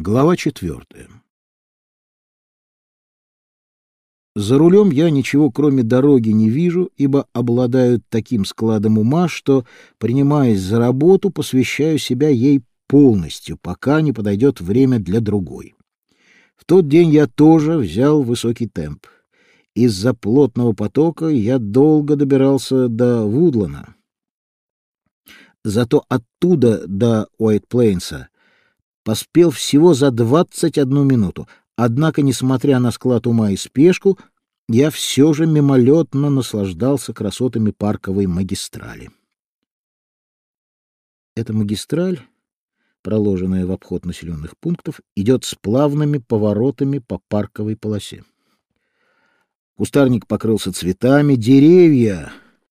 Глава четвертая. За рулем я ничего кроме дороги не вижу, ибо обладаю таким складом ума, что, принимаясь за работу, посвящаю себя ей полностью, пока не подойдет время для другой. В тот день я тоже взял высокий темп. Из-за плотного потока я долго добирался до Вудлана. Зато оттуда до Уайт-Плейнса поспел всего за двадцать одну минуту. Однако, несмотря на склад ума и спешку, я все же мимолетно наслаждался красотами парковой магистрали. Эта магистраль, проложенная в обход населенных пунктов, идет с плавными поворотами по парковой полосе. Кустарник покрылся цветами, деревья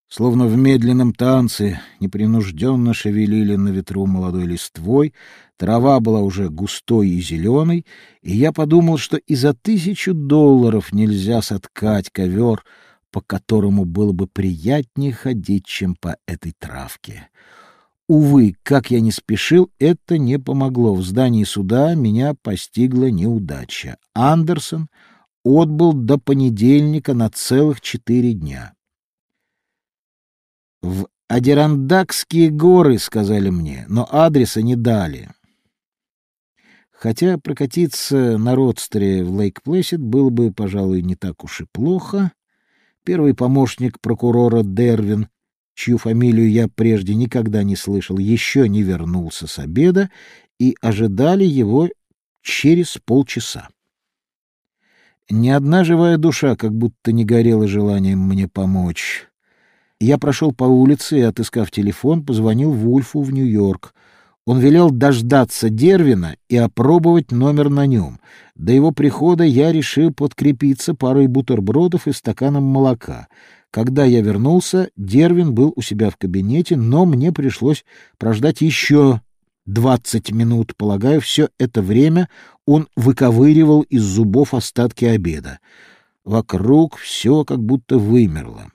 словно в медленном танце, непринужденно шевелили на ветру молодой листвой, трава была уже густой и зеленой, и я подумал, что и за тысячу долларов нельзя соткать ковер, по которому было бы приятнее ходить, чем по этой травке. Увы, как я не спешил, это не помогло. В здании суда меня постигла неудача. Андерсон отбыл до понедельника на целых четыре дня. В Адирандакские горы, сказали мне, но адреса не дали. Хотя прокатиться на родстере в Лейк-Плэссид было бы, пожалуй, не так уж и плохо. Первый помощник прокурора Дервин, чью фамилию я прежде никогда не слышал, еще не вернулся с обеда, и ожидали его через полчаса. Ни одна живая душа как будто не горела желанием мне помочь. Я прошел по улице и, отыскав телефон, позвонил Вульфу в Нью-Йорк. Он велел дождаться Дервина и опробовать номер на нем. До его прихода я решил подкрепиться парой бутербродов и стаканом молока. Когда я вернулся, Дервин был у себя в кабинете, но мне пришлось прождать еще двадцать минут. Полагаю, все это время он выковыривал из зубов остатки обеда. Вокруг все как будто вымерло.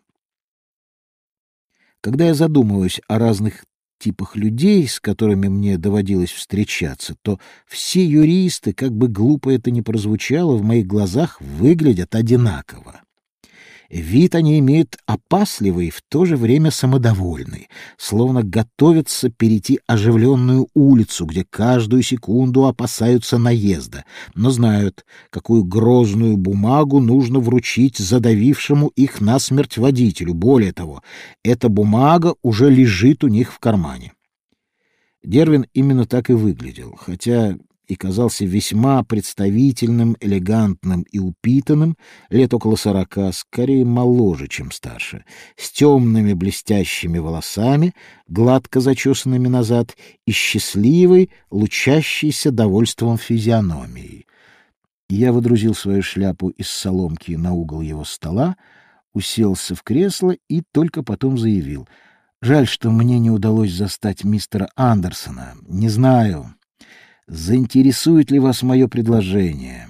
Когда я задумываюсь о разных типах людей, с которыми мне доводилось встречаться, то все юристы, как бы глупо это ни прозвучало, в моих глазах выглядят одинаково. Вид они имеют опасливый в то же время самодовольный, словно готовятся перейти оживленную улицу, где каждую секунду опасаются наезда, но знают, какую грозную бумагу нужно вручить задавившему их насмерть водителю. Более того, эта бумага уже лежит у них в кармане. Дервин именно так и выглядел, хотя и казался весьма представительным, элегантным и упитанным, лет около сорока, скорее моложе, чем старше, с темными блестящими волосами, гладко зачесанными назад и счастливой, лучащейся довольством физиономией. Я выдрузил свою шляпу из соломки на угол его стола, уселся в кресло и только потом заявил — Жаль, что мне не удалось застать мистера Андерсона. Не знаю, заинтересует ли вас мое предложение.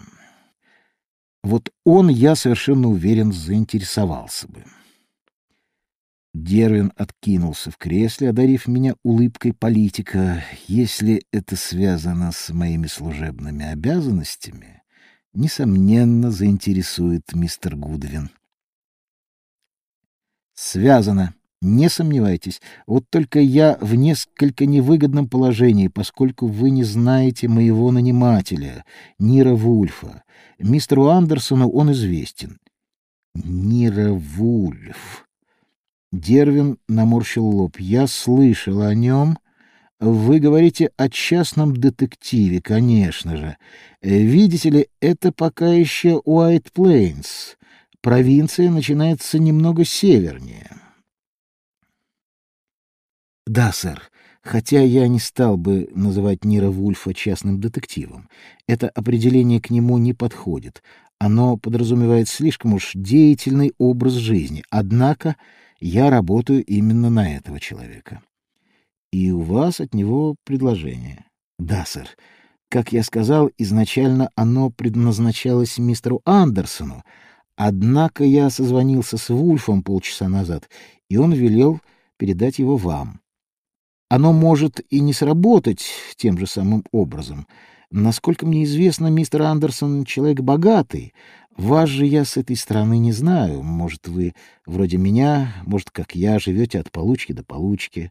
Вот он, я совершенно уверен, заинтересовался бы. Дервин откинулся в кресле, одарив меня улыбкой политика. Если это связано с моими служебными обязанностями, несомненно, заинтересует мистер Гудвин. Связано, не сомневайтесь, вот только я в несколько невыгодном положении, поскольку вы не знаете моего нанимателя, Нира Вульфа. Мистеру Андерсону он известен. Нира Вульф. Дервин наморщил лоб. Я слышал о нем. Вы говорите о частном детективе, конечно же. Видите ли, это пока еще Уайт Плейнс. Провинция начинается немного севернее. Да, сэр. Хотя я не стал бы называть Нира Вульфа частным детективом. Это определение к нему не подходит. Оно подразумевает слишком уж деятельный образ жизни. Однако я работаю именно на этого человека. И у вас от него предложение. Да, сэр. Как я сказал, изначально оно предназначалось мистеру Андерсону. Однако я созвонился с Вульфом полчаса назад, и он велел передать его вам. Оно может и не сработать тем же самым образом. Насколько мне известно, мистер Андерсон — человек богатый. Вас же я с этой стороны не знаю. Может, вы, вроде меня, может, как я, живете от получки до получки.